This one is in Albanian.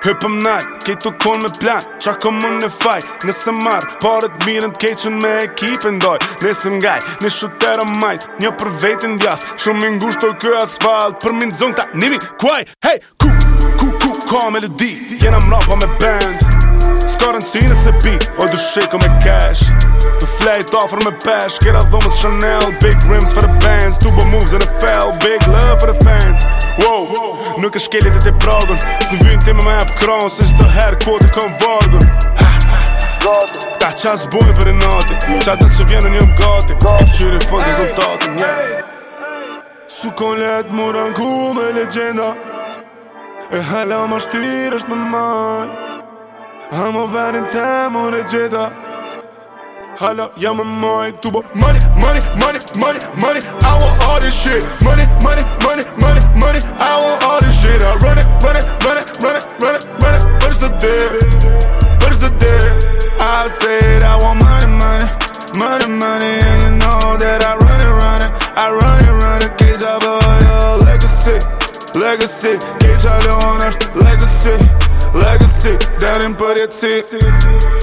Hëpëm nalë, kejtu konë me planë Qa këmë në fajë, nëse marë Parët mirën të keqën me ekipën dojë Nëse ngajë, në shuterë majtë Një për vetën djathë Shumë ngushtë të kjo asfaltë Për minë zonë ta nimi kuaj Hey, ku, ku, ku, ka melodi Jena mrapa me bandë Ska si në bi O du shiko me cash Për flejtë ofër me pesh Kera dhomës Chanel Big rims for the bands Tu bë moves in a fell Big love Nuk është kelit e të pragën Së vynë ti me me hapë kronë Së qdo herë kvote kom vargën Ta qasë bujë për i natin Qa të që vjenë një më gati E të qyri fëndë hey, rezultatin yeah. hey, hey. Su kon letë me legenda E hala më shtirë me më maj A më verin të më regjeda Hala jam më maj Tu bo money, money, money, money, money I want all this shit Money, money, money, money, money I shit up. Run it, run it, run it, run it, run it, run it. But the deal. But the deal. I said I want money, money, money, money, and you know that I run it, run it, I run it, run it. Kids I buy a legacy, legacy. Kids I don't want legacy, legacy. Дарим по реце.